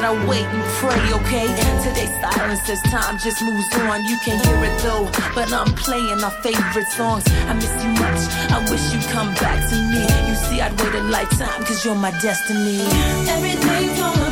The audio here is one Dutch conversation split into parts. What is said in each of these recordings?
I wait and pray, okay? Today silence as time just moves on. You can hear it though, but I'm playing our favorite songs. I miss you much. I wish you'd come back to me. You see, I'd wait a lifetime, cause you're my destiny. Everything's gonna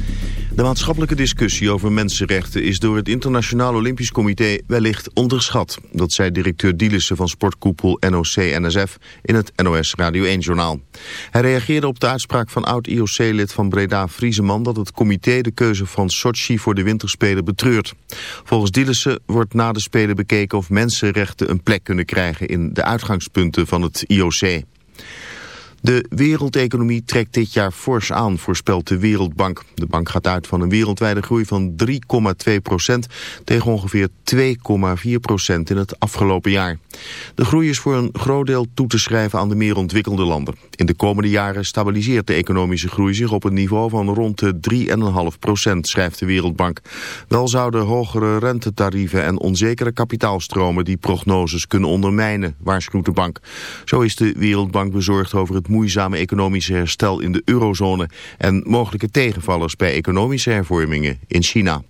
De maatschappelijke discussie over mensenrechten is door het Internationaal Olympisch Comité wellicht onderschat. Dat zei directeur Dielissen van sportkoepel NOC-NSF in het NOS Radio 1-journaal. Hij reageerde op de uitspraak van oud-IOC-lid van Breda Vrieseman dat het comité de keuze van Sochi voor de winterspelen betreurt. Volgens Dielissen wordt na de Spelen bekeken of mensenrechten een plek kunnen krijgen in de uitgangspunten van het IOC. De wereldeconomie trekt dit jaar fors aan, voorspelt de Wereldbank. De bank gaat uit van een wereldwijde groei van 3,2 procent tegen ongeveer 2,4 procent in het afgelopen jaar. De groei is voor een groot deel toe te schrijven aan de meer ontwikkelde landen. In de komende jaren stabiliseert de economische groei zich op een niveau van rond de 3,5 procent, schrijft de Wereldbank. Wel zouden hogere rentetarieven en onzekere kapitaalstromen die prognoses kunnen ondermijnen, waarschuwt de bank. Zo is de Wereldbank bezorgd over het moeizame economische herstel in de eurozone en mogelijke tegenvallers bij economische hervormingen in China.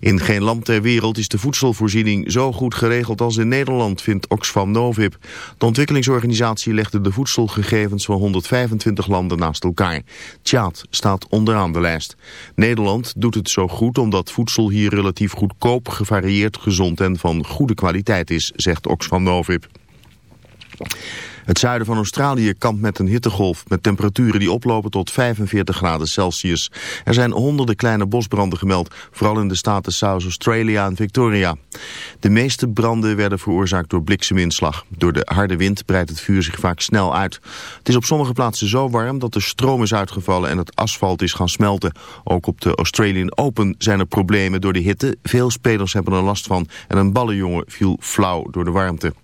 In geen land ter wereld is de voedselvoorziening zo goed geregeld als in Nederland, vindt Oxfam Novib. De ontwikkelingsorganisatie legde de voedselgegevens van 125 landen naast elkaar. Tjaad staat onderaan de lijst. Nederland doet het zo goed omdat voedsel hier relatief goedkoop, gevarieerd, gezond en van goede kwaliteit is, zegt Oxfam Novib. Het zuiden van Australië kampt met een hittegolf met temperaturen die oplopen tot 45 graden Celsius. Er zijn honderden kleine bosbranden gemeld, vooral in de staten South Australia en Victoria. De meeste branden werden veroorzaakt door blikseminslag. Door de harde wind breidt het vuur zich vaak snel uit. Het is op sommige plaatsen zo warm dat de stroom is uitgevallen en het asfalt is gaan smelten. Ook op de Australian Open zijn er problemen door de hitte. Veel spelers hebben er last van en een ballenjongen viel flauw door de warmte.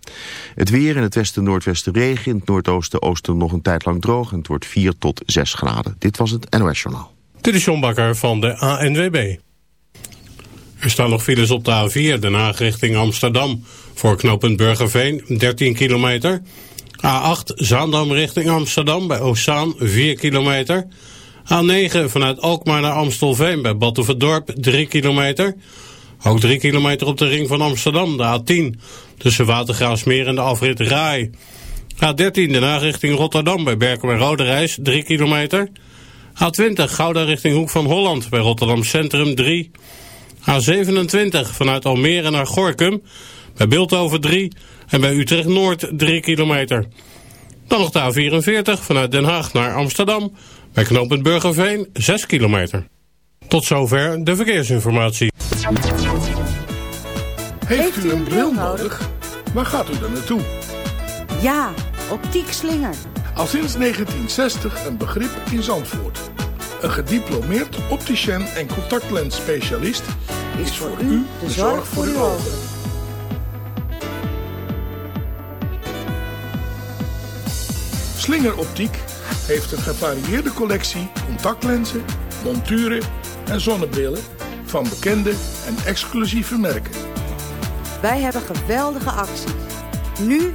Het weer in het westen en in het noordoosten oosten nog een tijd lang droog en het wordt 4 tot 6 graden. Dit was het NOS Journaal. Dit is John Bakker van de ANWB. Er staan nog files op de A4, Den Haag richting Amsterdam. Voor knooppunt Burgerveen, 13 kilometer. A8, Zaandam richting Amsterdam, bij Oostzaan, 4 kilometer. A9, vanuit Alkmaar naar Amstelveen, bij Batuverdorp, 3 kilometer. Ook 3 kilometer op de ring van Amsterdam, de A10. Tussen Watergraafsmeer en de afrit Rai. A13, Den Haag richting Rotterdam, bij Berkel en Roderijs, 3 kilometer. A20 Gouda richting Hoek van Holland bij Rotterdam Centrum 3. A27 vanuit Almere naar Gorkum bij Beeldhoven 3 en bij Utrecht Noord 3 kilometer. Dan nog de A44 vanuit Den Haag naar Amsterdam Bij knooppunt Burgerveen 6 kilometer. Tot zover de verkeersinformatie. Heeft u een bril nodig? Waar gaat u dan naartoe? Ja, optiek slinger. Al sinds 1960 een begrip in Zandvoort. Een gediplomeerd opticien en contactlensspecialist is voor u de zorg voor uw ogen. Slinger Optiek heeft een gevarieerde collectie contactlenzen, monturen en zonnebrillen van bekende en exclusieve merken. Wij hebben geweldige acties. Nu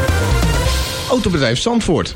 Autobedrijf Zandvoort,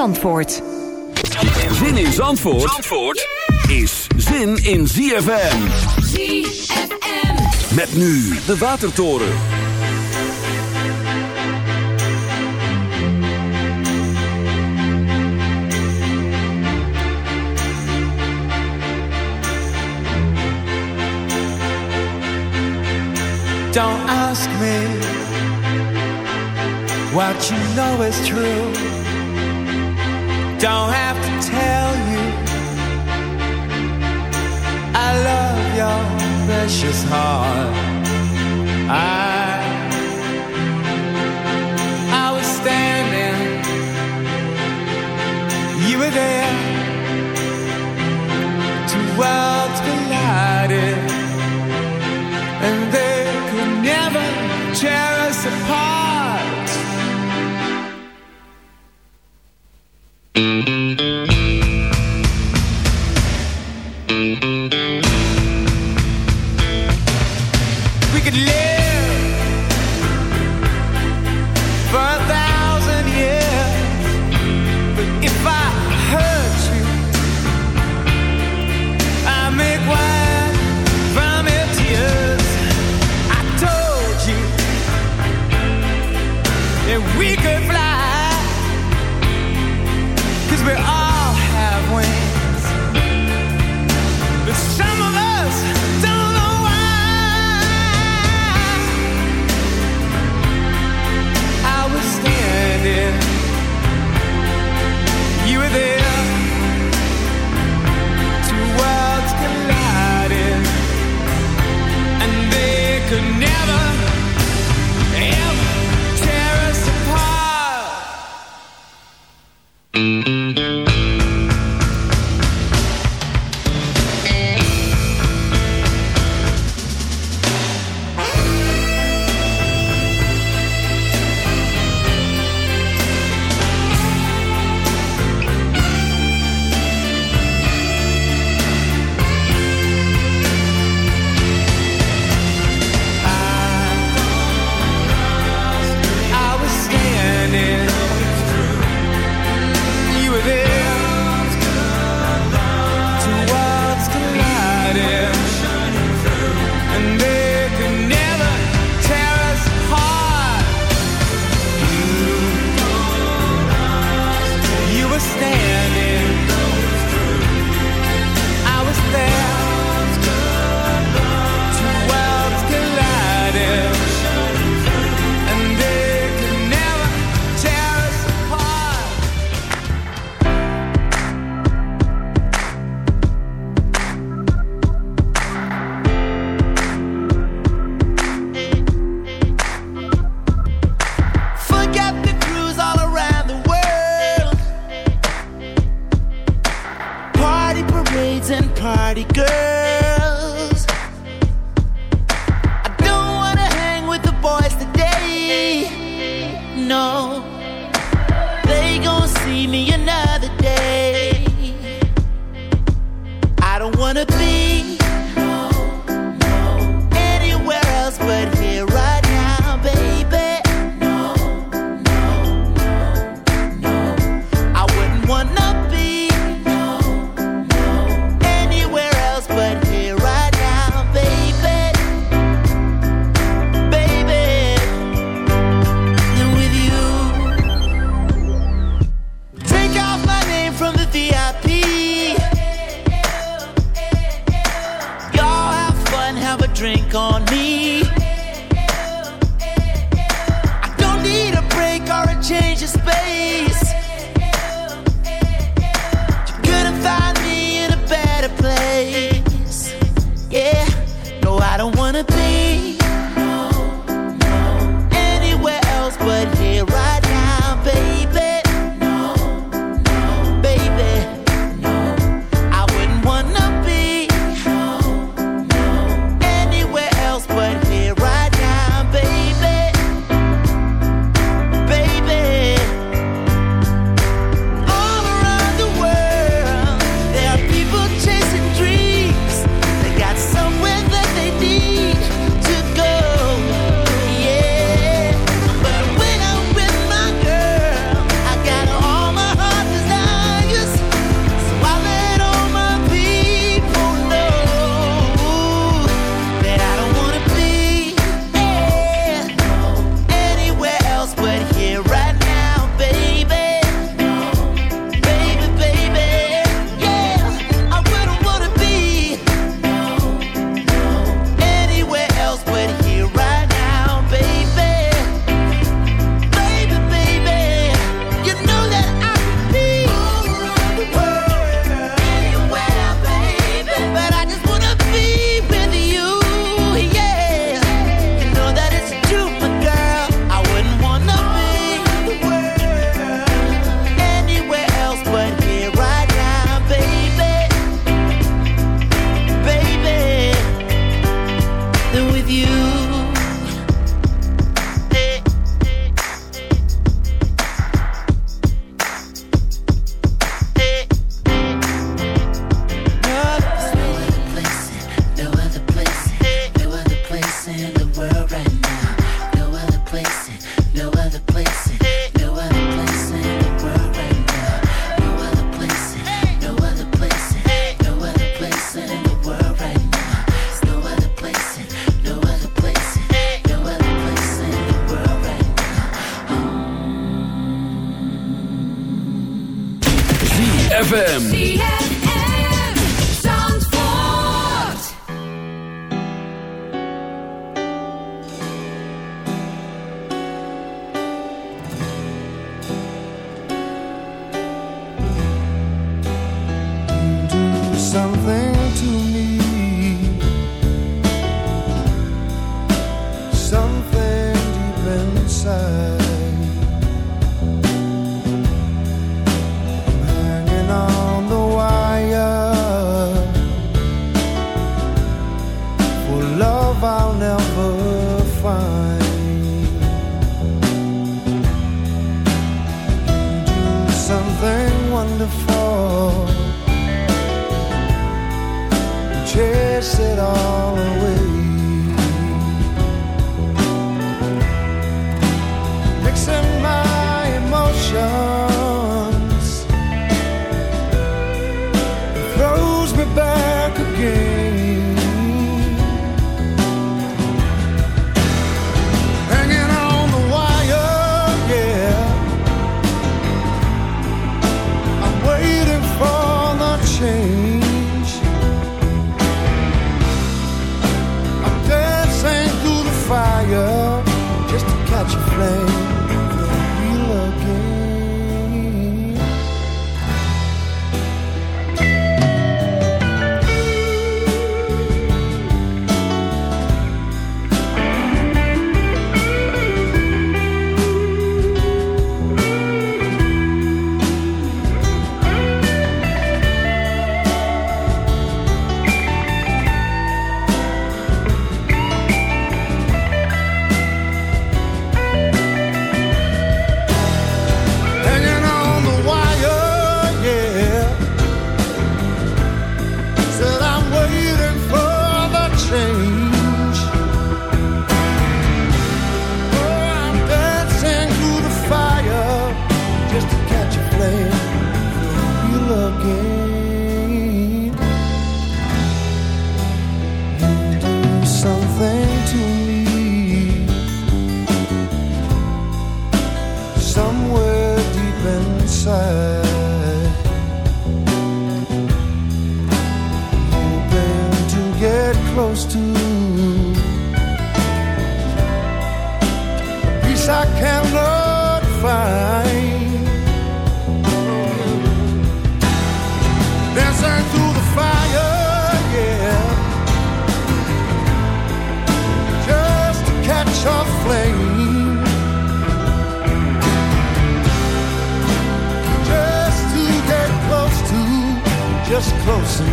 Zin in Zandvoort, Zandvoort is zin in ZFM. ZFM. Met nu de Watertoren. Don't ask me what you know is true. Don't have to tell you I love your precious heart. I I was standing, you were there. Two worlds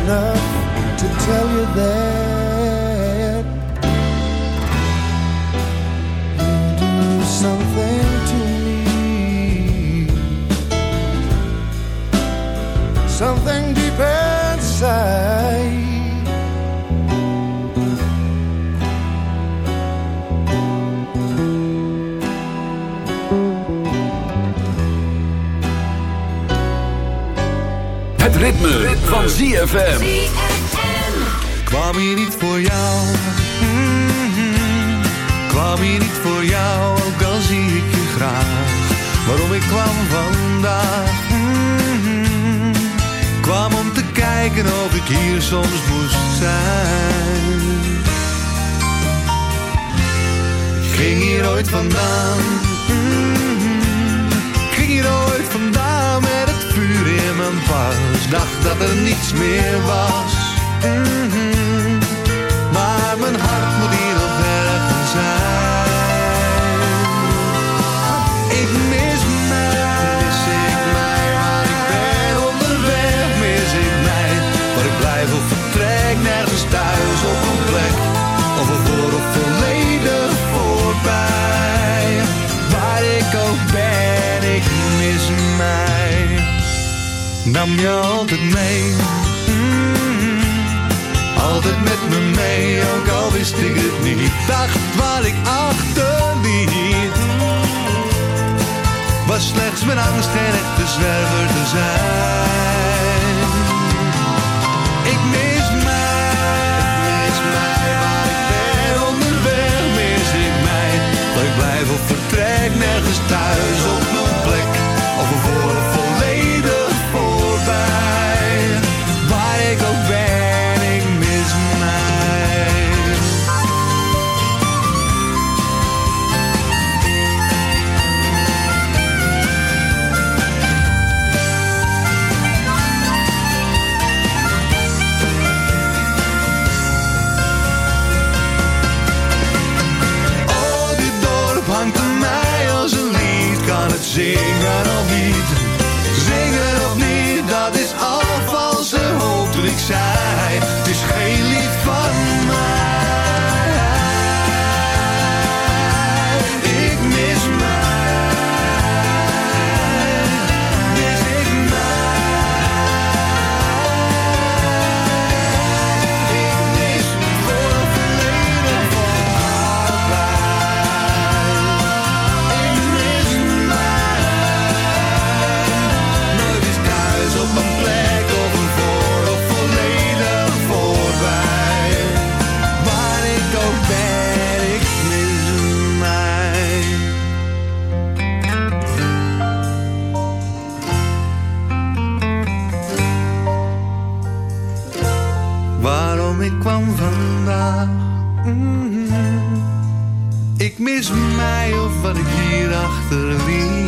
love. ZFM. kwam hier niet voor jou. Mhm. Kwam hier niet voor jou, ook al zie ik je graag. Waarom ik kwam vandaag. Mhm. Kwam om te kijken of ik hier soms moest zijn. Ik ging hier ooit vandaan. Mhm. Ging hier ooit vandaan in mijn pas. Dacht dat er niets meer was. Mhm. Maar mijn hart moet hier nog ergens zijn. Ik mis mij, mis ik mij, waar ik ben onderweg, mis ik mij. Waar ik blijf of vertrek, nergens thuis op een nam je altijd mee. Mm-hmm. Altijd met me mee, ook al wist ik het niet. Dacht waar ik achterliet. Was slechts mijn angst en echte zwerver te zijn. Wat ik hier achterliet.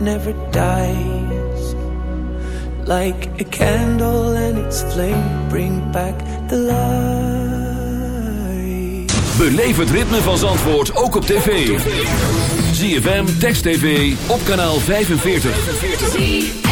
never dies. Like a candle and its flame bring back the light. Beleef het ritme van Zandvoort ook op tv. ZFM, Text TV, op kanaal 45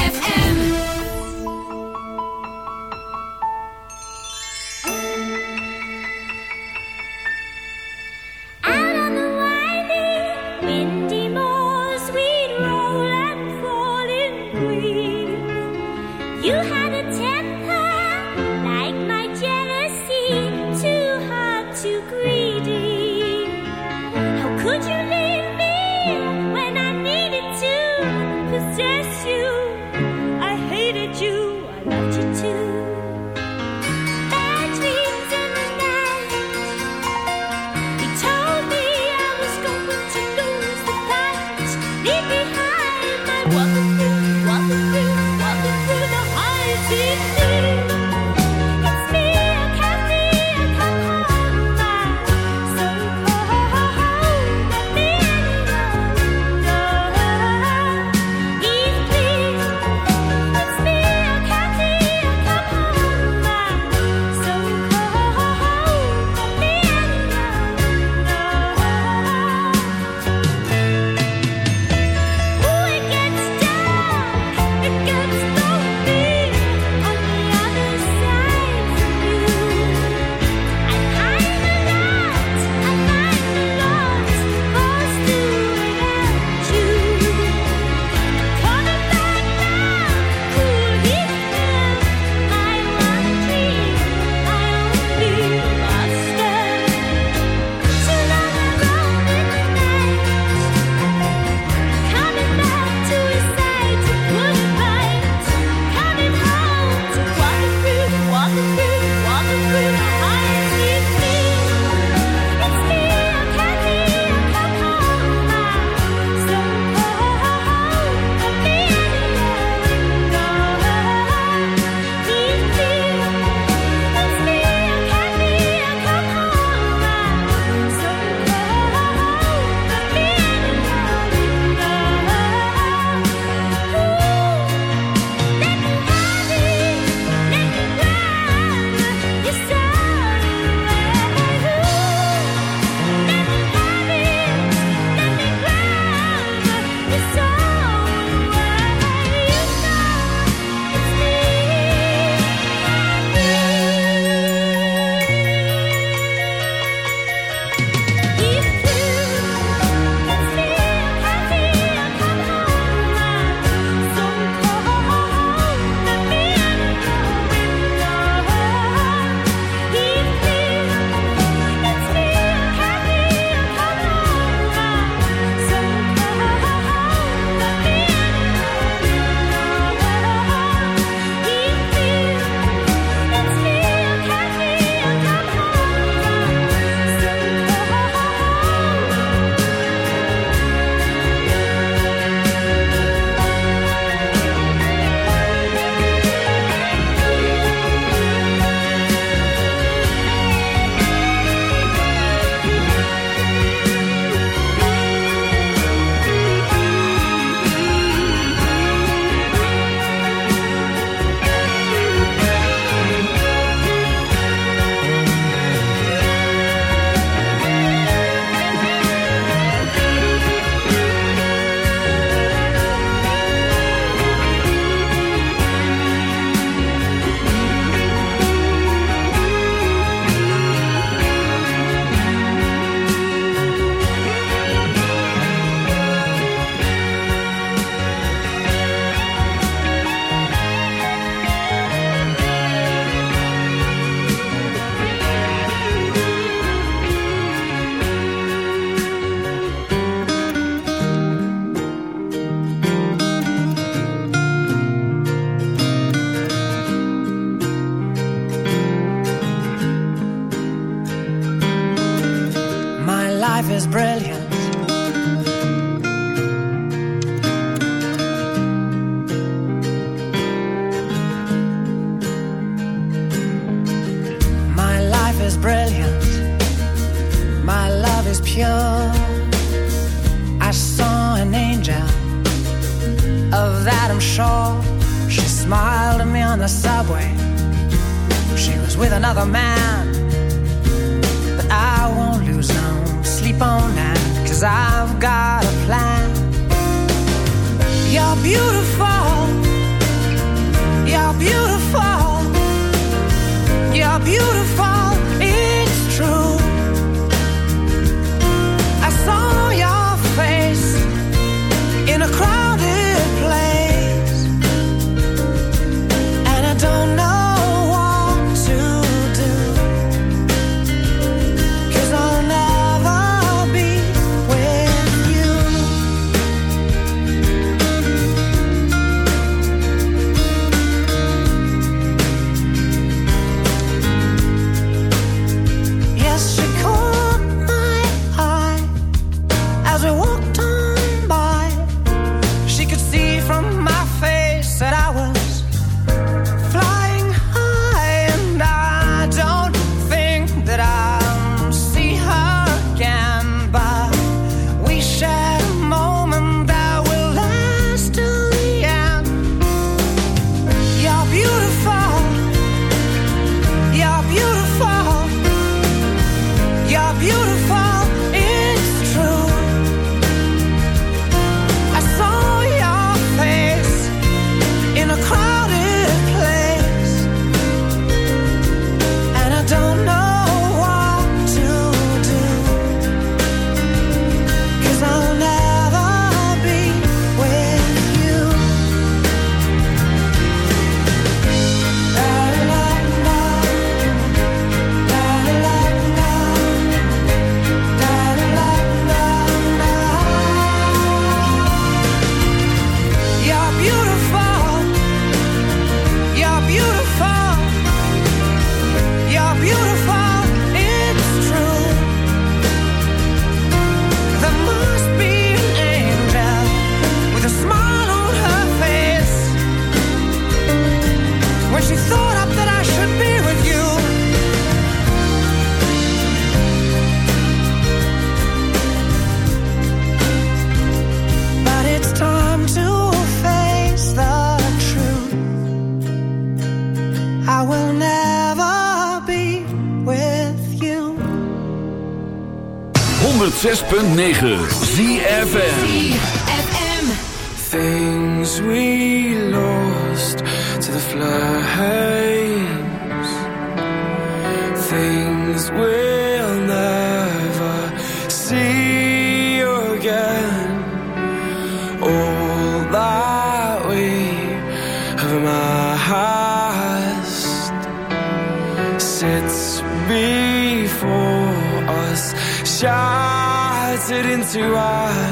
106.9 ZFM. Things we melted into our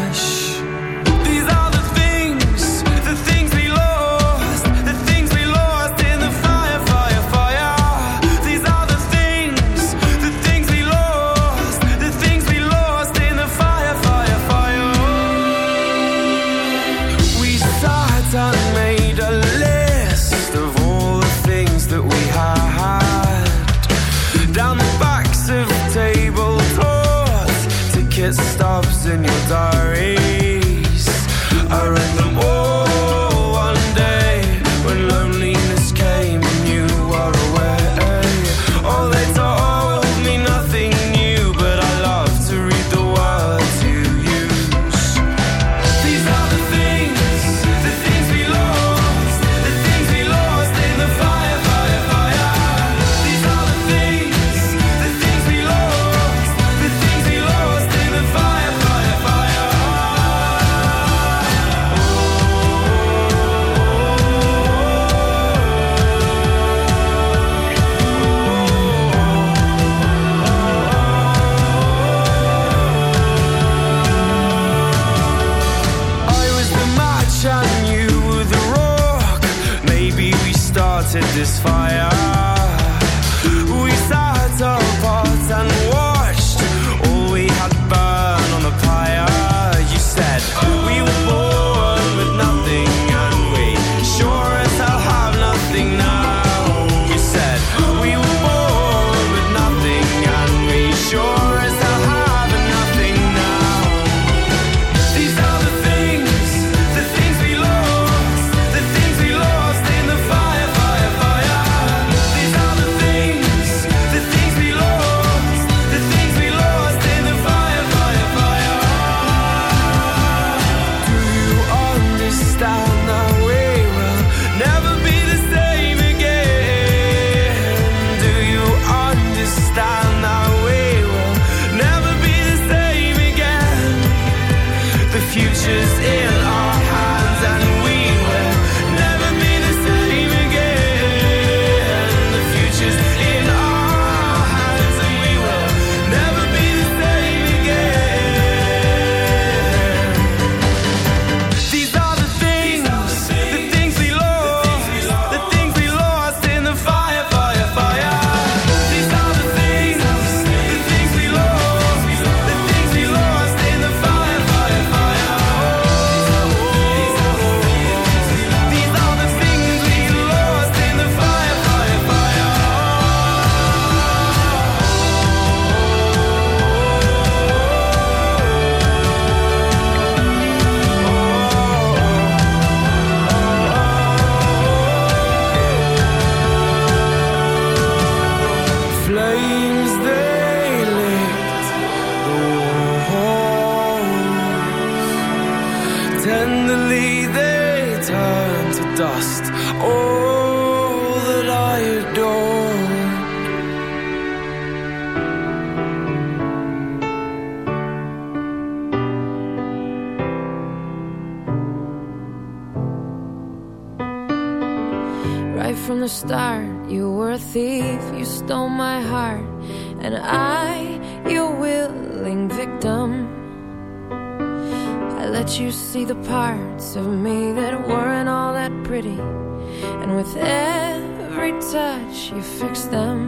you fix them.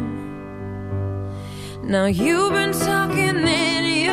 Now you've been talking it.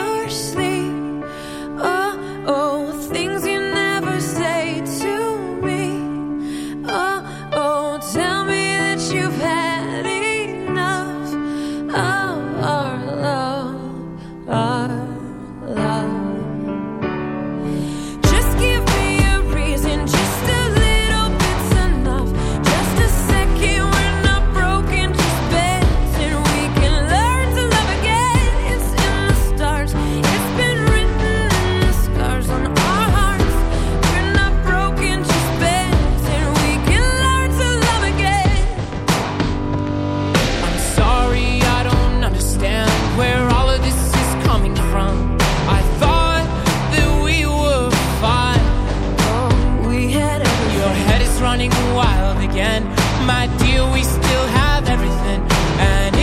running wild again. My dear, we still have everything, and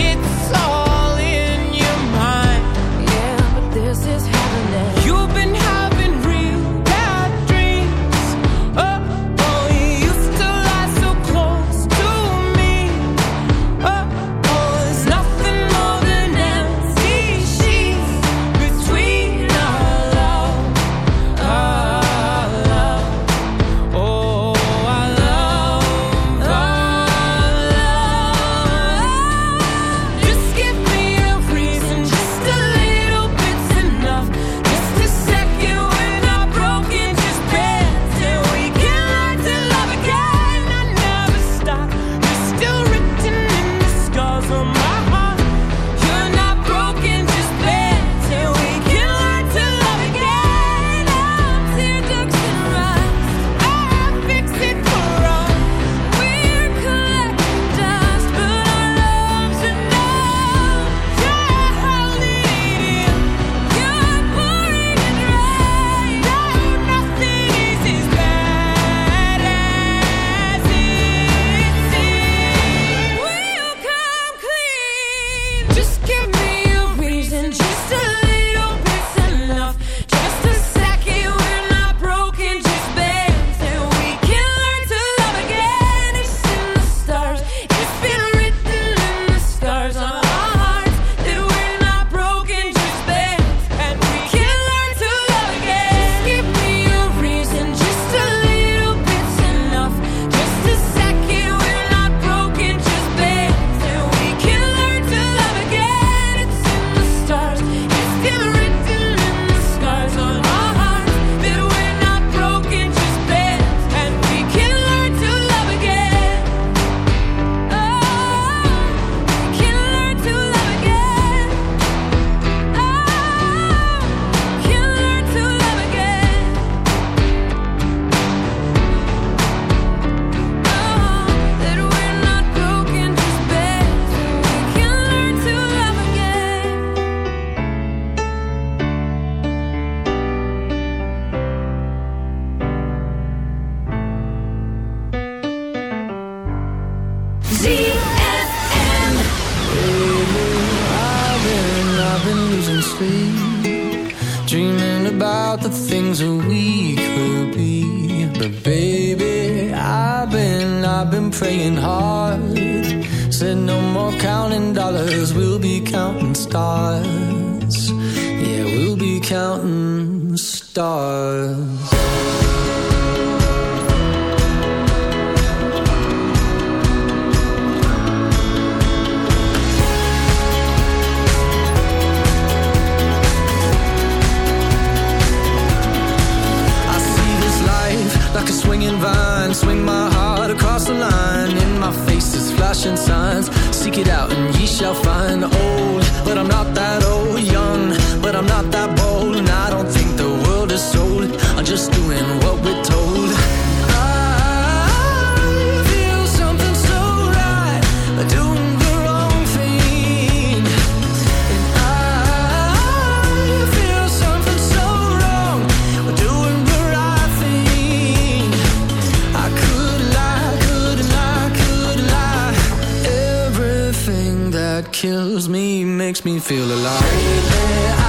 me, makes me feel alive.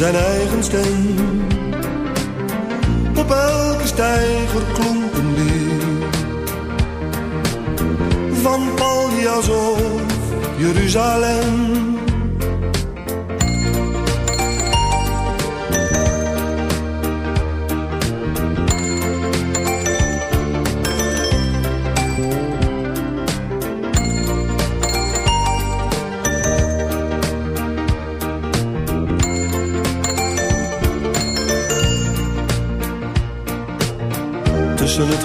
Zijn eigen stem. Op elke steiger klonk een. Van Paljas of Jeruzalem.